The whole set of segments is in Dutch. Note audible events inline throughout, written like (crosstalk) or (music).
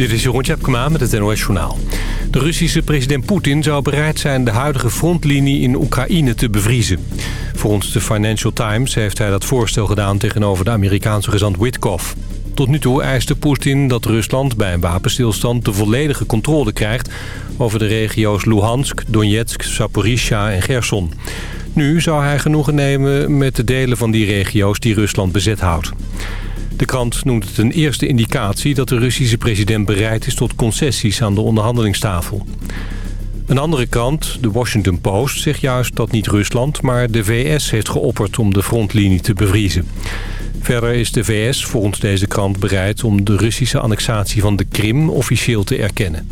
Dit is Jeroen Tjepkema met het NOS Journaal. De Russische president Poetin zou bereid zijn de huidige frontlinie in Oekraïne te bevriezen. Volgens de Financial Times heeft hij dat voorstel gedaan tegenover de Amerikaanse gezant Witkoff. Tot nu toe eiste Poetin dat Rusland bij een wapenstilstand de volledige controle krijgt... over de regio's Luhansk, Donetsk, Zaporizhia en Gerson. Nu zou hij genoegen nemen met de delen van die regio's die Rusland bezet houdt. De krant noemt het een eerste indicatie dat de Russische president bereid is tot concessies aan de onderhandelingstafel. Een andere krant, de Washington Post, zegt juist dat niet Rusland, maar de VS heeft geopperd om de frontlinie te bevriezen. Verder is de VS volgens deze krant bereid om de Russische annexatie van de Krim officieel te erkennen.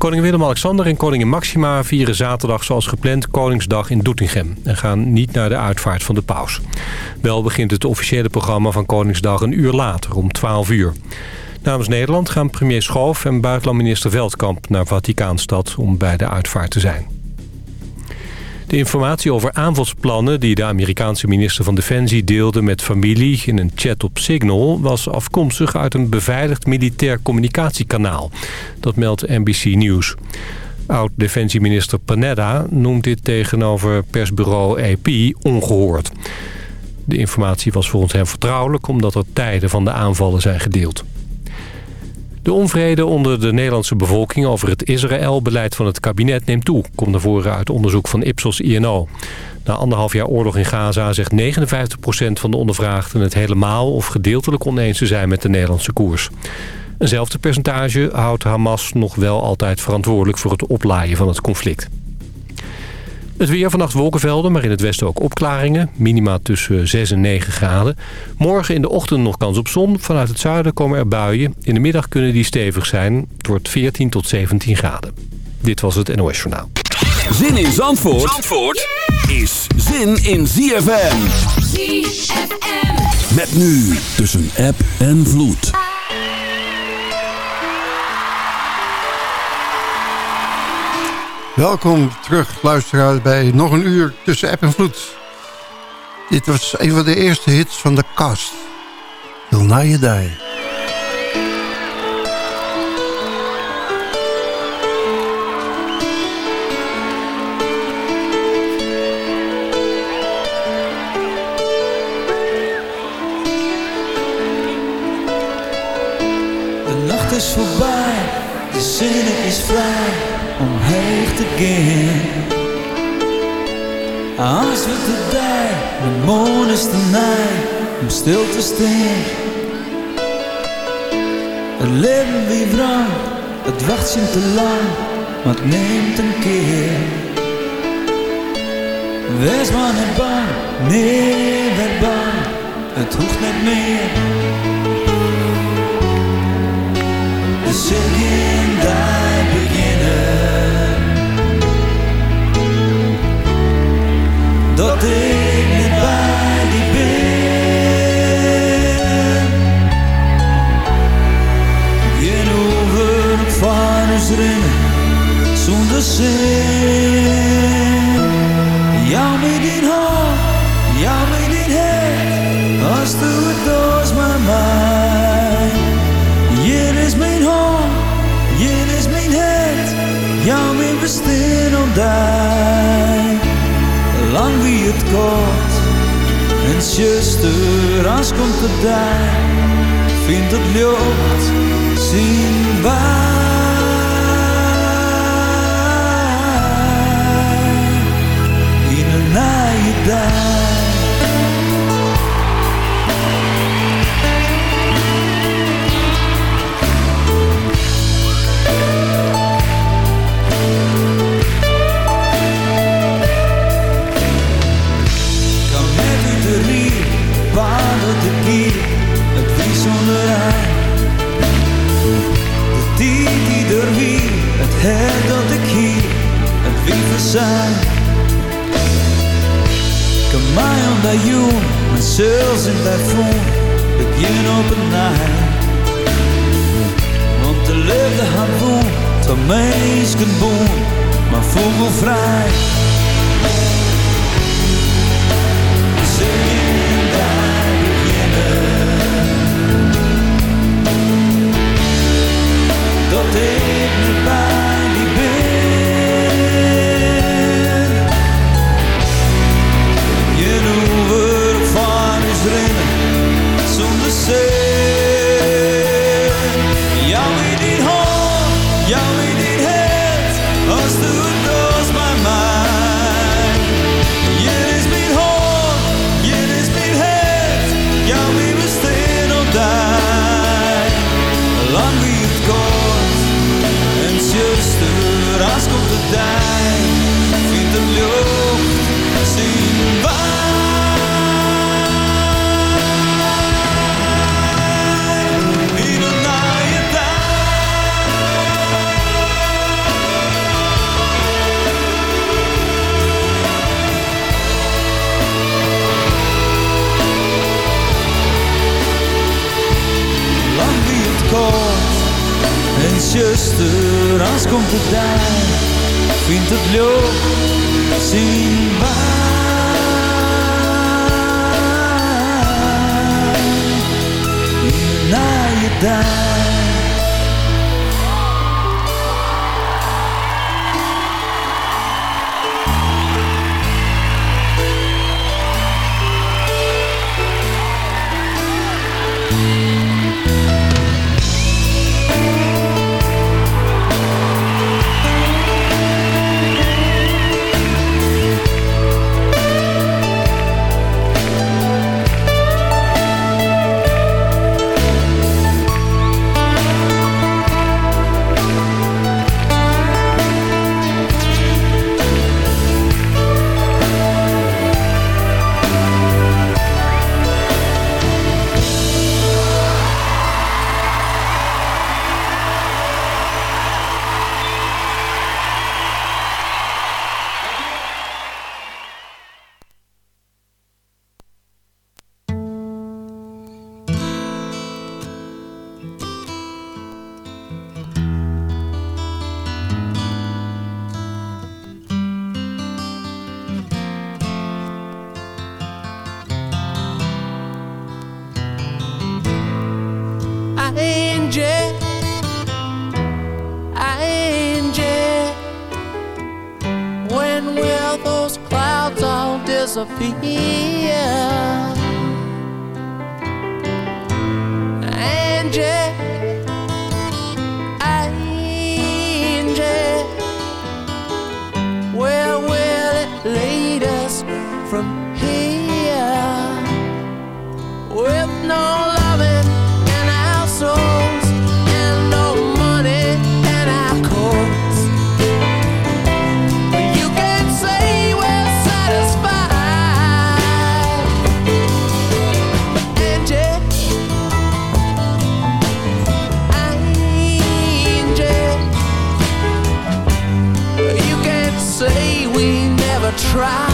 Koning Willem-Alexander en koningin Maxima vieren zaterdag zoals gepland Koningsdag in Doetinchem... en gaan niet naar de uitvaart van de paus. Wel begint het officiële programma van Koningsdag een uur later, om 12 uur. Namens Nederland gaan premier Schoof en buitenlandminister Veldkamp naar Vaticaanstad om bij de uitvaart te zijn. De informatie over aanvalsplannen die de Amerikaanse minister van Defensie deelde met familie in een chat op Signal was afkomstig uit een beveiligd militair communicatiekanaal. Dat meldt NBC News. Oud-defensieminister Panetta noemt dit tegenover persbureau AP ongehoord. De informatie was volgens hem vertrouwelijk omdat er tijden van de aanvallen zijn gedeeld. De onvrede onder de Nederlandse bevolking over het Israël-beleid van het kabinet neemt toe. Komt naar voren uit onderzoek van Ipsos INO. Na anderhalf jaar oorlog in Gaza zegt 59% van de ondervraagden het helemaal of gedeeltelijk oneens te zijn met de Nederlandse koers. Eenzelfde percentage houdt Hamas nog wel altijd verantwoordelijk voor het oplaaien van het conflict. Het weer vannacht wolkenvelden, maar in het westen ook opklaringen. Minima tussen 6 en 9 graden. Morgen in de ochtend nog kans op zon. Vanuit het zuiden komen er buien. In de middag kunnen die stevig zijn. Het wordt 14 tot 17 graden. Dit was het NOS Journaal. Zin in Zandvoort, Zandvoort is zin in ZFM. ZFM. Met nu tussen app en vloed. Welkom terug, luisteraars, bij nog een uur tussen app en vloed. Dit was een van de eerste hits van de cast. Till Now You Die. De nacht is voorbij, zin is vrij om heen te gaan. Als we te die, de moon is te nij om stil te staan. Het leven wie wrang, het wacht je te lang, maar het neemt een keer. Wees maar niet bang, nee, werd bang, het hoeft niet meer. Daar beginnen. dat ik niet bij die ben. Geen over zonder zin. Het. En zuster, als komt het daar, vindt het lucht, zien wij. In een naaie dag. Het dat ik hier het wie zijn. Kan mij omdat je met zelfs in tyfoon begin op een nacht. Want de liefde had woon, tot meisken boon, maar vogelvrij. When will those clouds all disappear? try.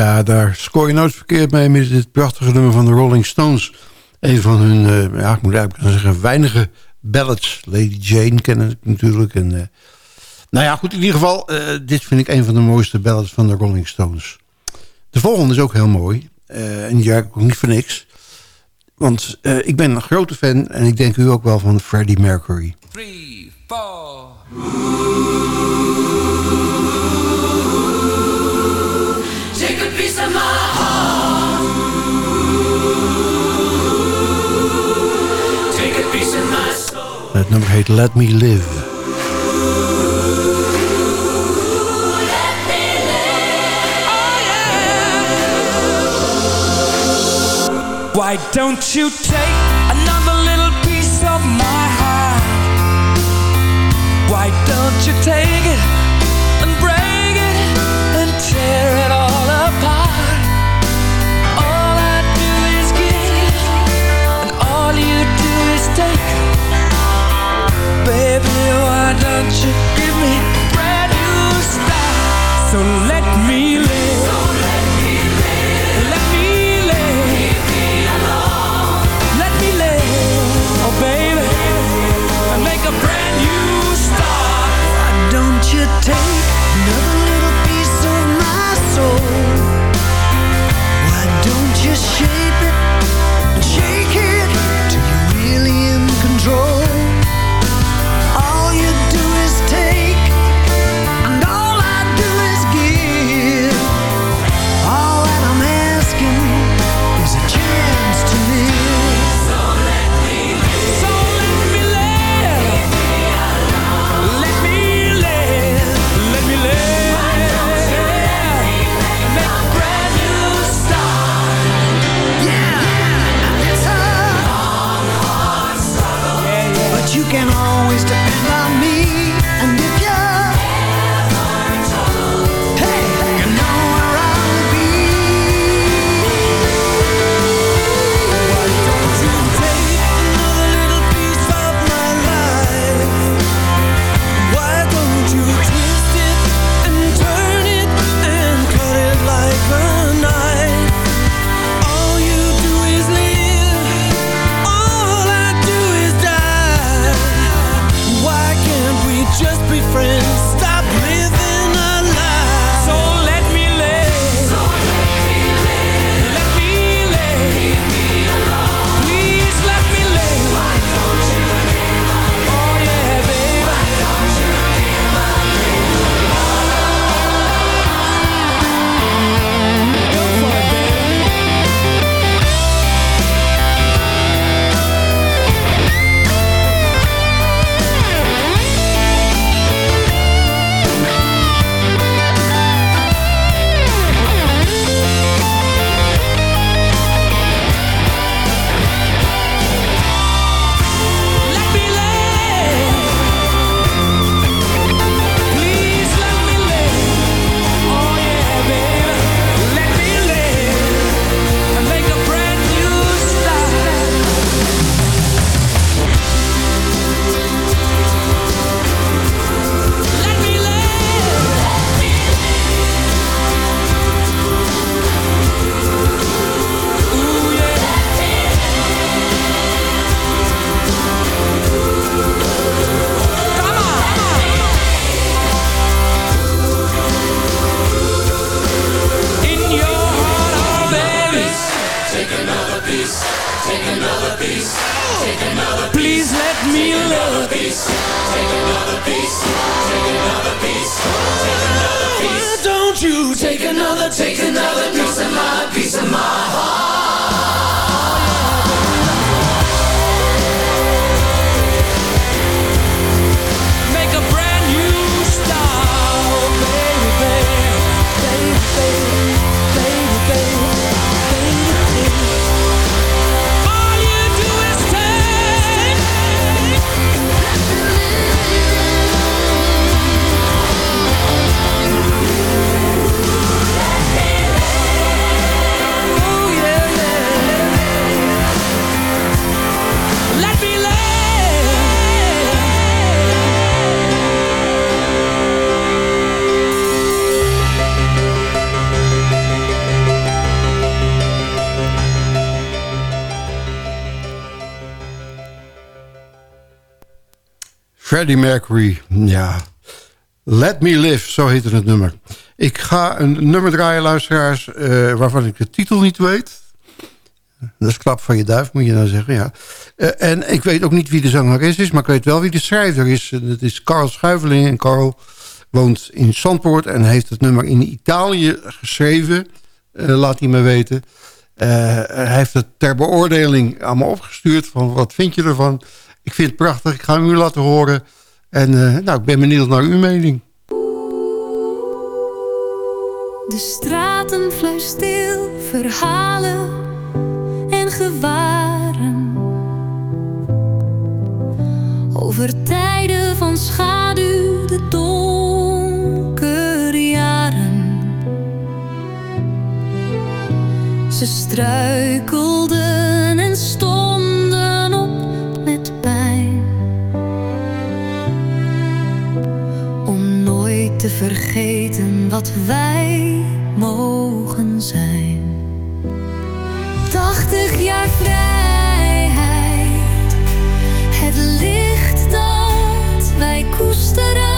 Ja, daar scoor je nooit verkeerd mee met dit prachtige nummer van de Rolling Stones. Een van hun, eh, ja, ik moet eigenlijk zeggen, weinige ballads. Lady Jane kennen ik natuurlijk. En, eh, nou ja, goed, in ieder geval, eh, dit vind ik een van de mooiste ballads van de Rolling Stones. De volgende is ook heel mooi. en die ik ook niet voor niks. Want ik ben een grote fan en ik denk u ook wel van Freddie Mercury. Three, four... Het nummer heet Let Me Live. Why don't you take another little piece of my heart? Why don't you take it and break it and tear it all apart? All I do is give and all you do is take baby, why don't you give me a brand new start? So let Freddie Mercury, ja. Let Me Live, zo heette het nummer. Ik ga een nummer draaien, luisteraars, uh, waarvan ik de titel niet weet. Dat is klap van je duif, moet je nou zeggen, ja. Uh, en ik weet ook niet wie de zangeres is, maar ik weet wel wie de schrijver is. Het is Carl Schuiveling en Carl woont in Zandpoort... en heeft het nummer in Italië geschreven, uh, laat hij me weten. hij heeft het ter beoordeling aan me opgestuurd van wat vind je ervan... Ik vind het prachtig. Ik ga hem u laten horen. En uh, nou, ik ben benieuwd naar uw mening. De straten stil, verhalen en gewaren. Over tijden van schaduw, de donkere jaren. Ze struikelden en stonden te vergeten wat wij mogen zijn. 80 jaar vrijheid, het licht dat wij koesteren.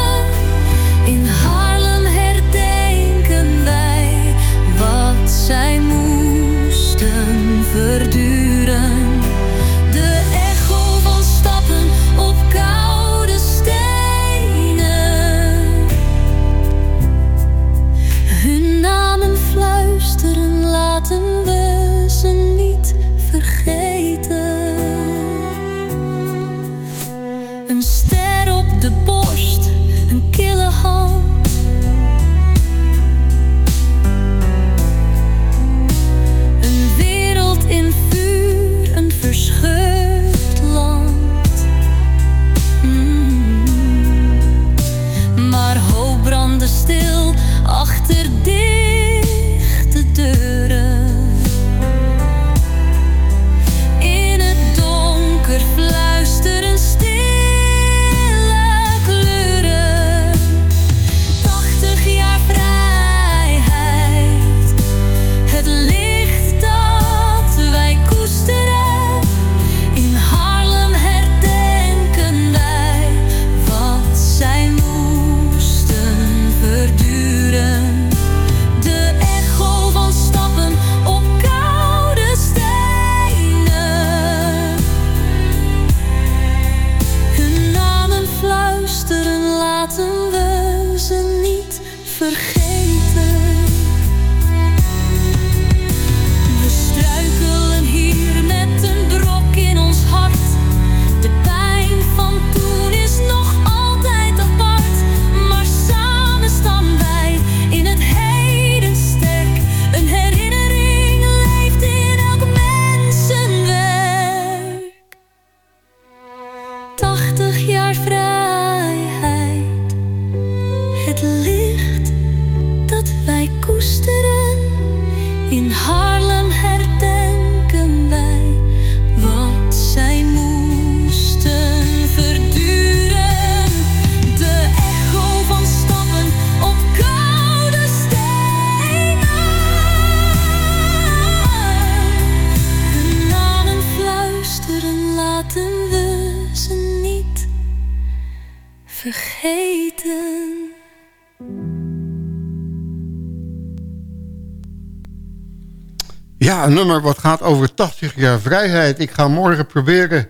Ja, een nummer wat gaat over 80 jaar vrijheid. Ik ga morgen proberen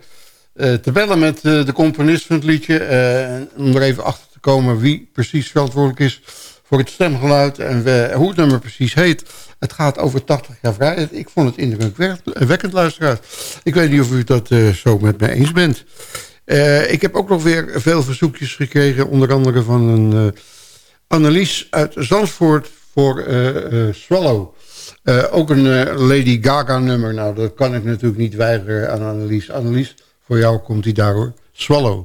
eh, te bellen met eh, de componist van het liedje. eh, om er even achter te komen wie precies verantwoordelijk is voor het stemgeluid. En hoe het nummer precies heet. Het gaat over 80 jaar vrijheid. Ik vond het indrukwekkend, luisteraars. Ik weet niet of u dat zo met mij eens bent. Eh, ik heb ook nog weer veel verzoekjes gekregen. Onder andere van een eh, Annelies uit Zandvoort voor eh, Swallow. Ook een Lady Gaga nummer. Nou, dat kan ik natuurlijk niet weigeren aan Annelies. Annelies, voor jou komt hij daar hoor. Swallow.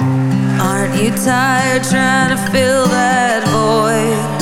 Aren't you tired trying to fill that void?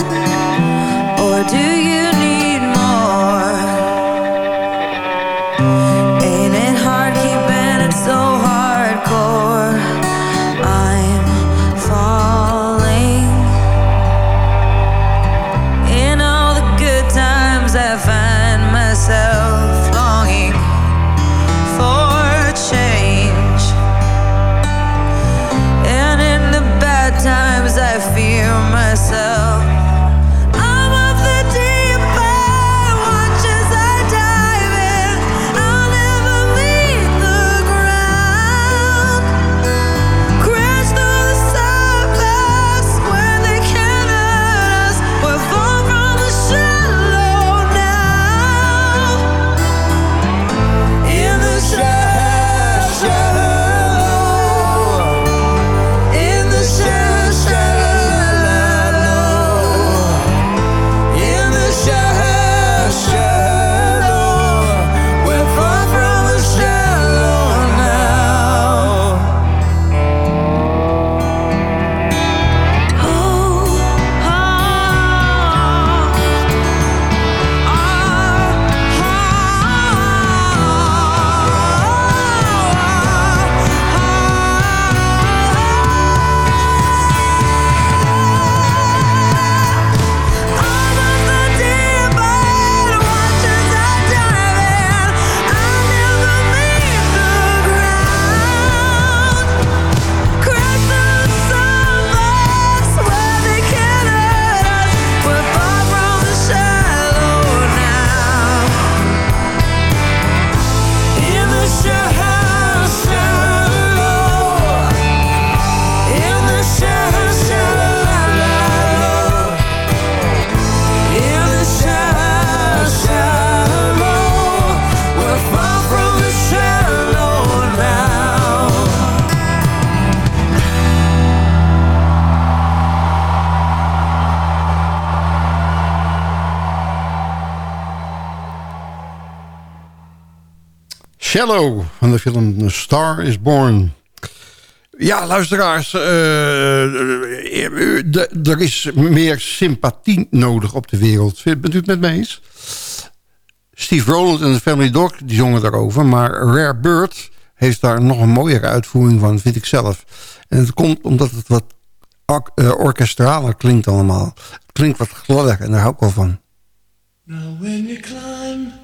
Shallow van de film The Star is Born. Ja, luisteraars, eh, eh, d- er is meer sympathie nodig op de wereld. Bent u het met me eens? Steve Rowland en de Family Dog die zongen daarover. Maar Rare Bird heeft daar nog een mooiere uitvoering van, vind ik zelf. En het komt omdat het wat or- eh, orkestraler klinkt allemaal. Het klinkt wat gladder en daar hou ik wel van. Now when you climb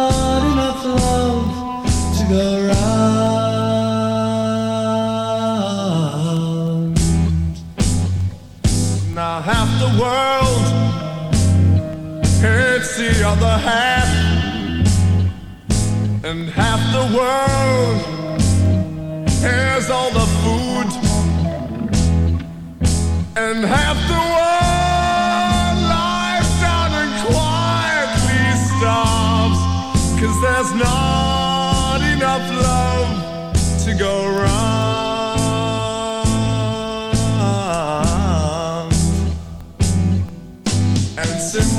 and half the world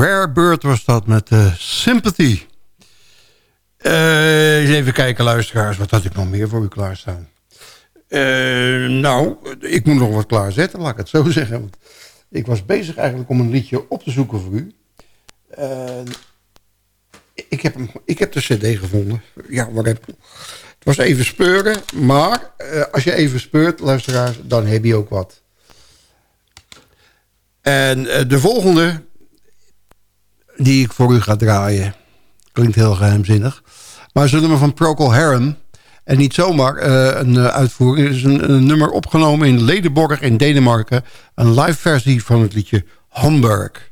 Rare Bird was dat met uh, Sympathy. Eh, even kijken, luisteraars. Wat had ik nog meer voor u klaarstaan? Eh, nou, ik moet nog wat klaarzetten, laat ik het zo (laughs) zeggen. Want ik was bezig eigenlijk om een liedje op te zoeken voor u. Ik, heb ik heb de cd gevonden. Ja, waar heb Het was even speuren, maar als je even speurt, luisteraars, dan heb je ook wat. En de volgende die ik voor u ga draaien. Klinkt heel geheimzinnig. Maar is een nummer van Procol Harum. En niet zomaar eh, een eh, uitvoering. Het is een, een nummer opgenomen in Ledenborg in Denemarken. Een live versie van het liedje Hamburg.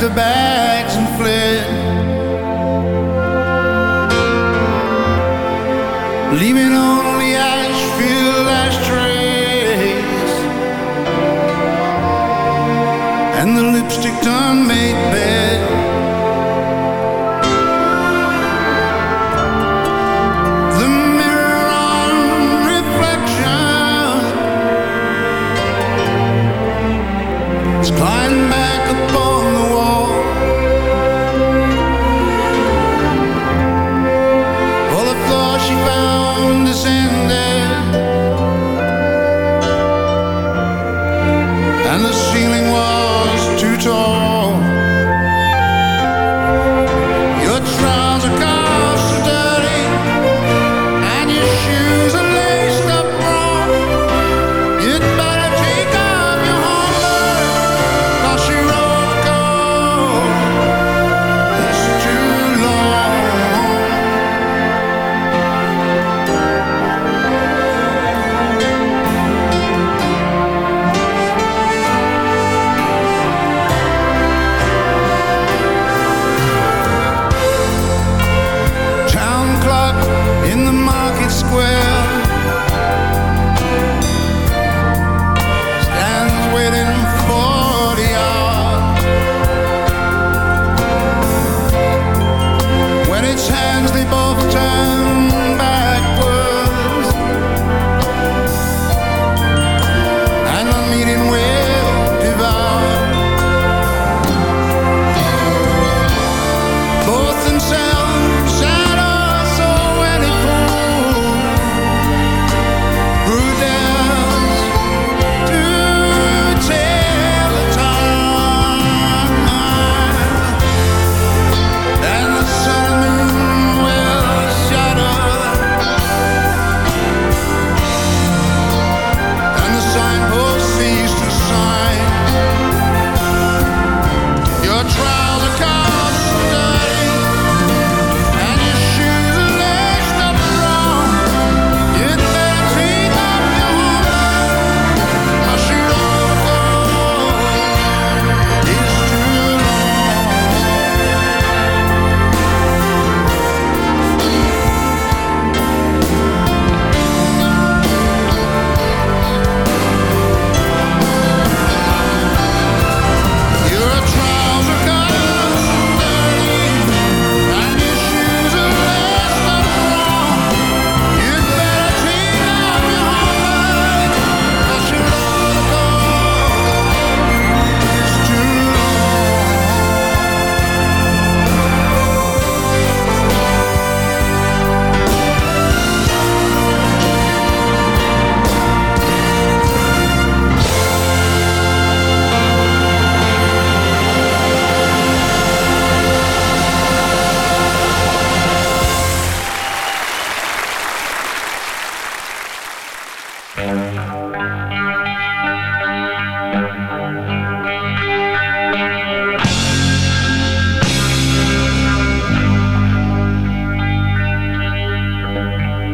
Her bags and fled,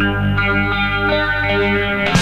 MUZIEK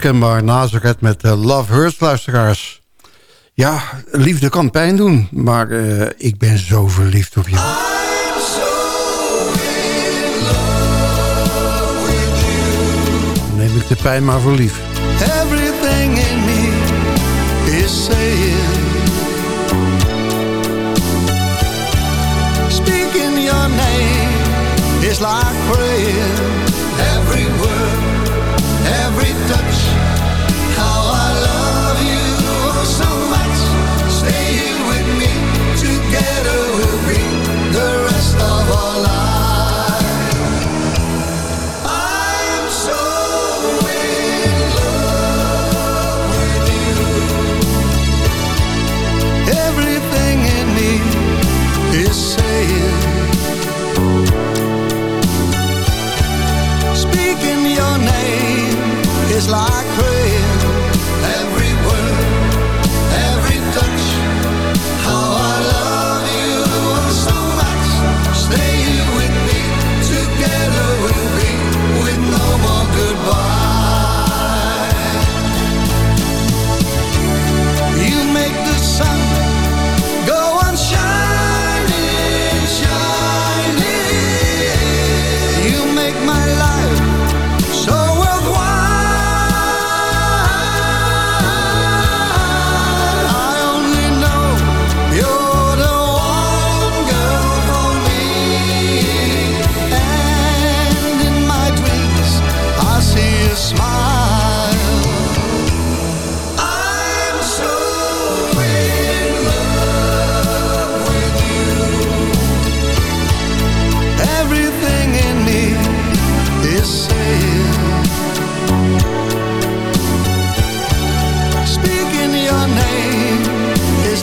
herkenbaar Nazareth met uh, Love Hurts luisteraars. Ja, liefde kan pijn doen, maar uh, ik ben zo verliefd op jou. Dan neem ik de pijn maar voor lief. Everything in me is saying Speaking your name is like praying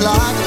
like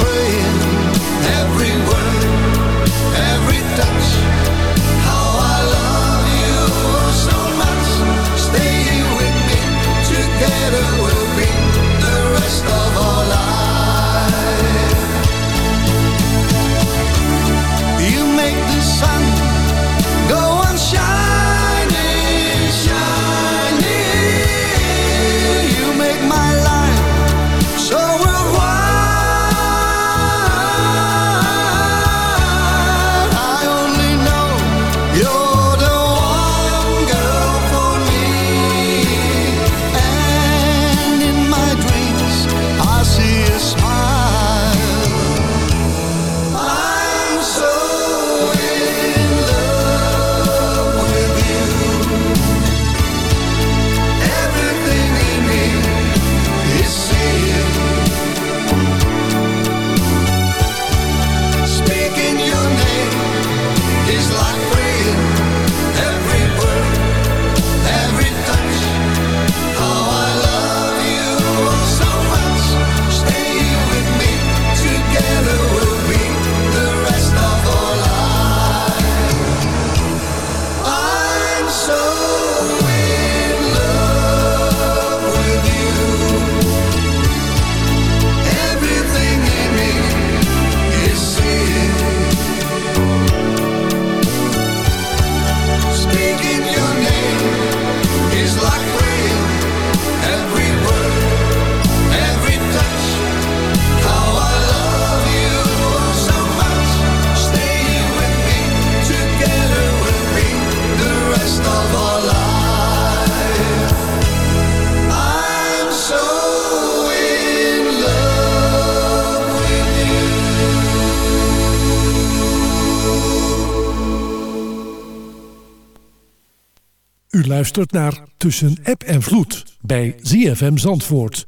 luistert naar Tussen App en Vloed bij ZFM Zandvoort.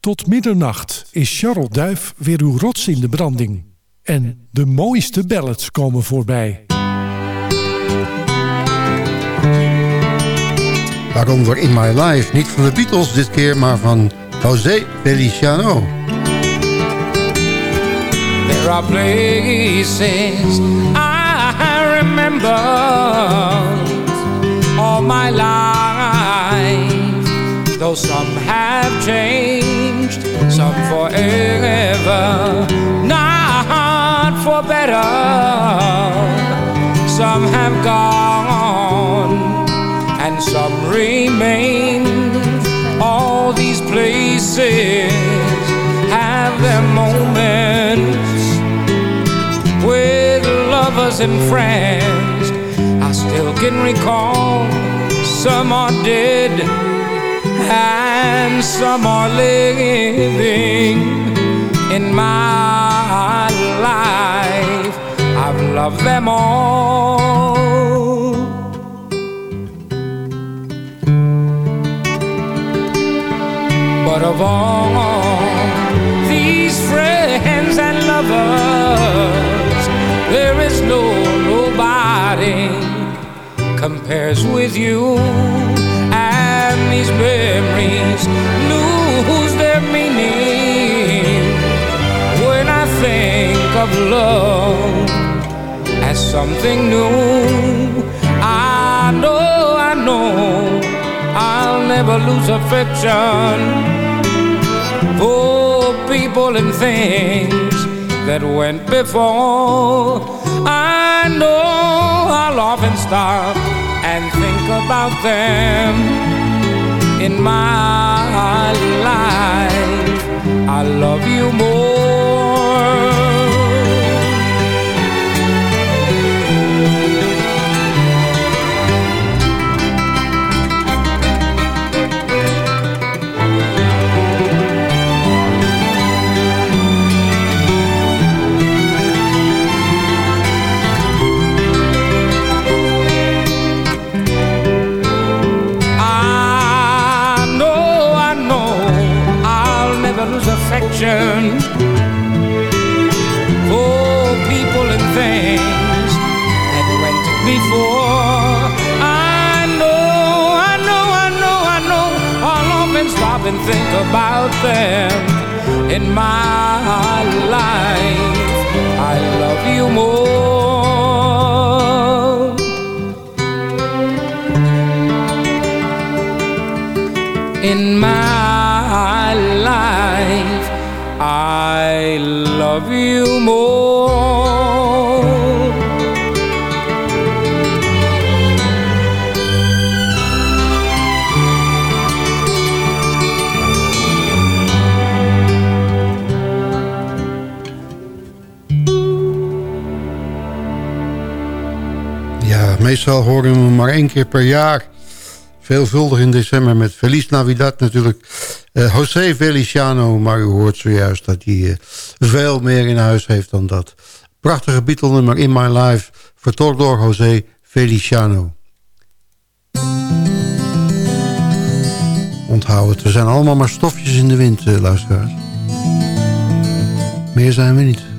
Tot middernacht is Charles Duif weer uw rots in de branding. En de mooiste ballads komen voorbij. Waaronder In My Life, niet van de Beatles dit keer, maar van José Feliciano. There are places I remember my life. Though some have changed, some forever, not for better. Some have gone and some remain. All these places have their moments with lovers and friends. I still can recall some are dead and some are living in my life. I've loved them all. But of all these friends and lovers, there is no compares with you. And these memories lose their meaning when I think of love as something new. I know, I know, I'll never lose affection for people and things that went before. I know I'll often stop and think about them in my life. I love you more. And think about them in my life. I love you more. Ja, meestal horen we hem maar één keer per jaar. Veelvuldig in december met Feliz Navidad natuurlijk. Eh José Feliciano, maar u hoort zojuist dat hij eh, veel meer in huis heeft dan dat. Prachtige Beatle nummer In My Life, vertolkt door José Feliciano. Onthoud het, er zijn allemaal maar stofjes in de wind, eh, luisteraars. Meer zijn we niet.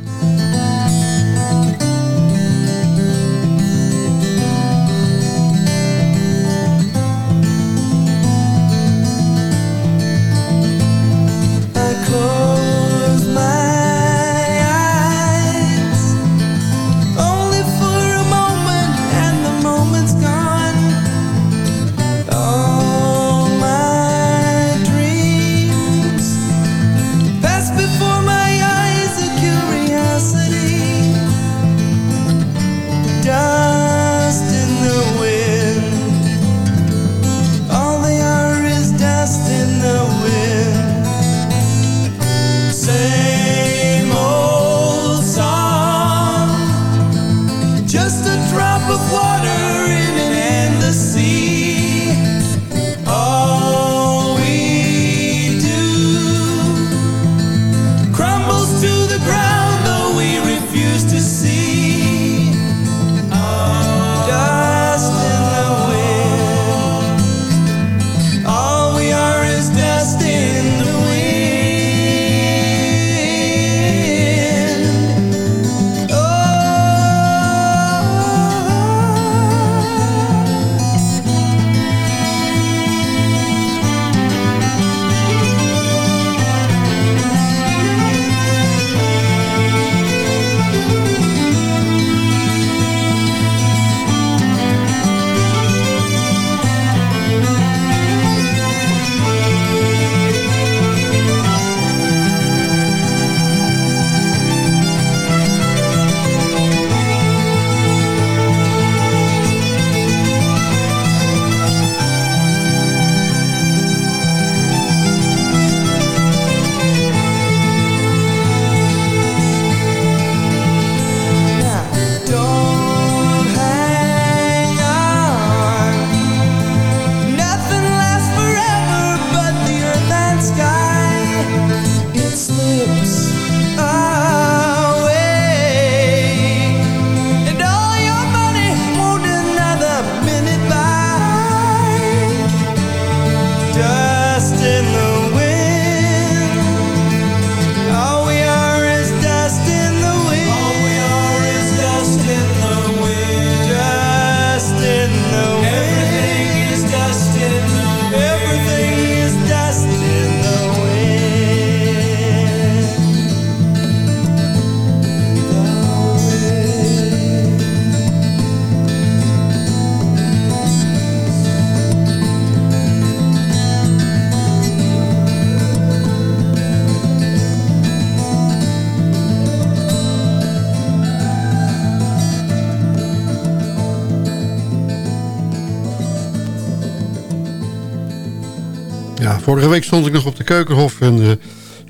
Vorige week stond ik nog op de Keukenhof en eh,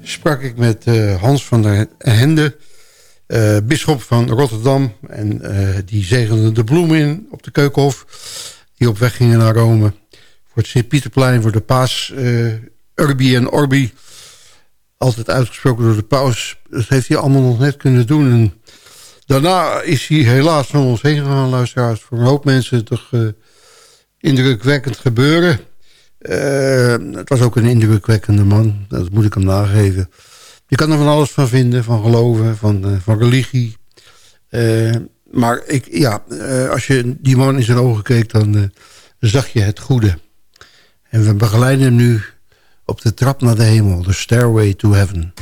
sprak ik met eh, Hans van der Hende, uh, bisschop van Rotterdam. En die zegende de bloemen in op de Keukenhof, die op weg gingen naar Rome. Voor het Sint-Pieterplein, voor de paas, Urbi en Orbi. Altijd uitgesproken door de paus. Dat heeft hij allemaal nog net kunnen doen. En daarna is hij helaas van ons heen gegaan, luisteraars. Voor een hoop mensen toch indrukwekkend gebeuren. Uh, het was ook een indrukwekkende man. Dat moet ik hem nageven. Je kan er van alles van vinden. Van geloven, van, uh, van religie. Uh, maar ik, ja, als je die man in zijn ogen keek... dan zag je het goede. En we begeleiden hem nu op de trap naar de hemel. The Stairway to Heaven.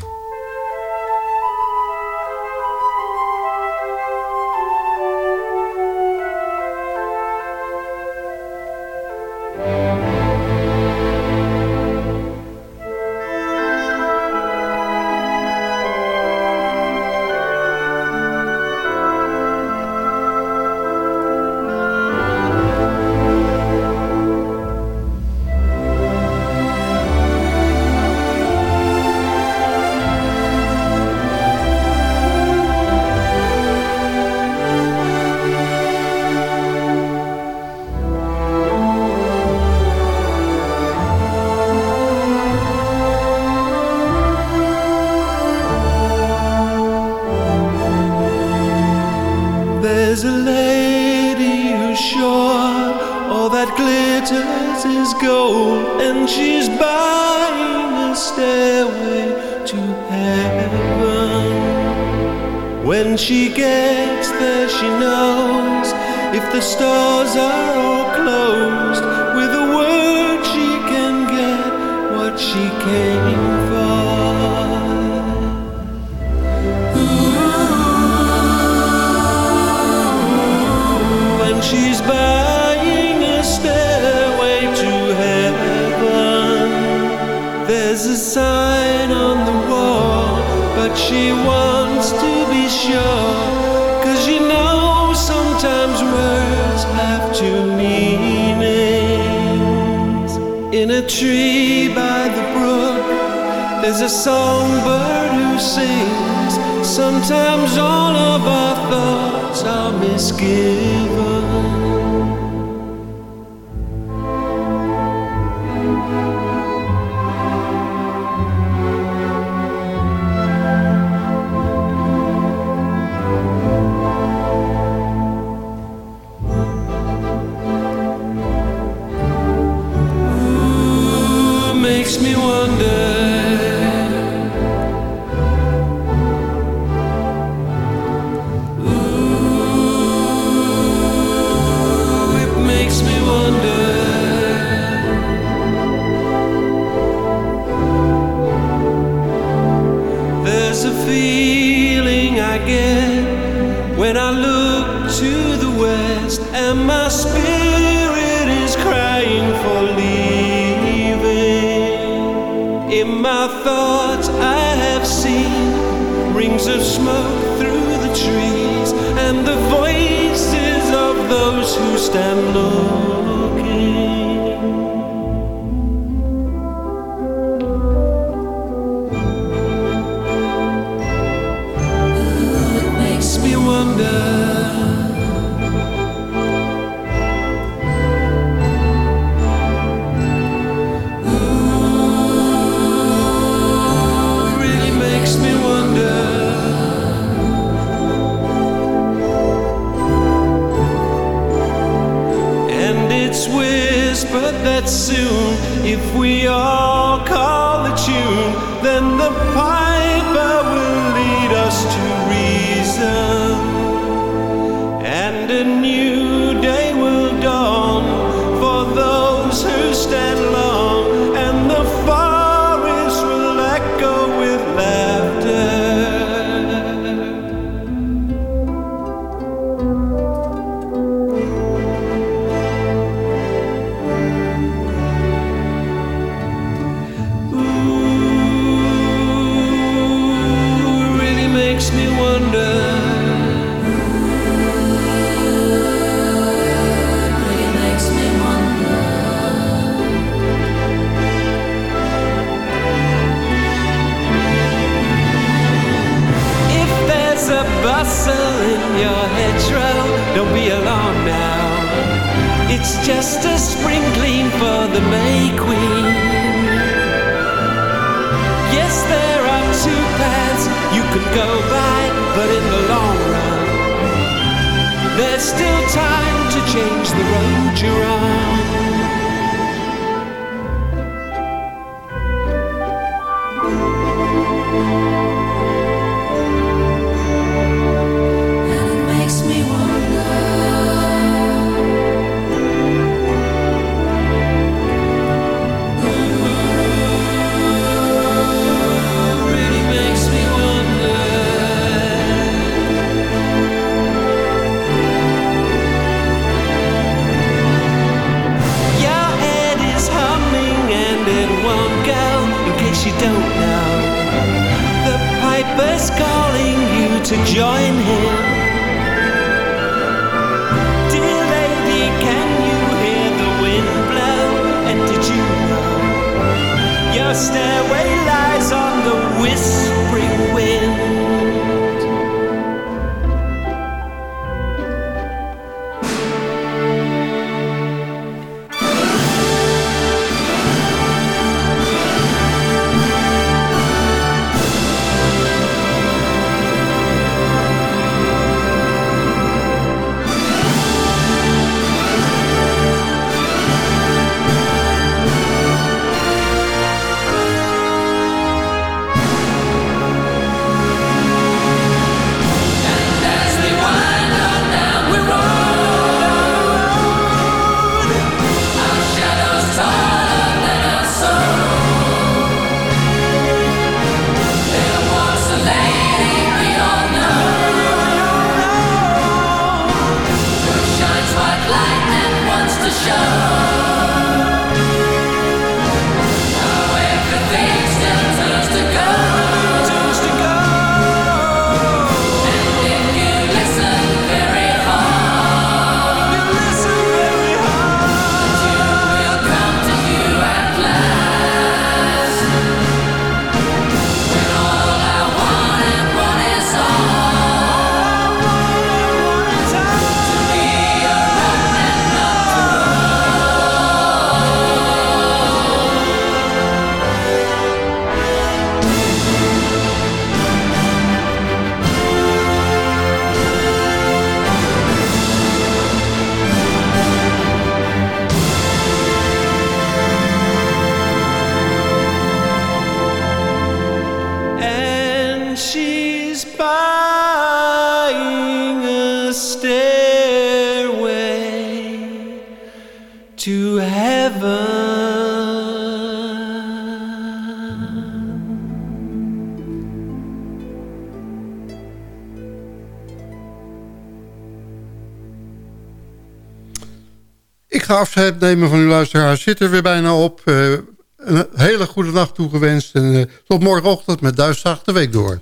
ga afscheid nemen van uw luisteraars. Zit er weer bijna op. Eh, een hele goede nacht toegewenst. En eh, tot morgenochtend met Duitsdag de Week door.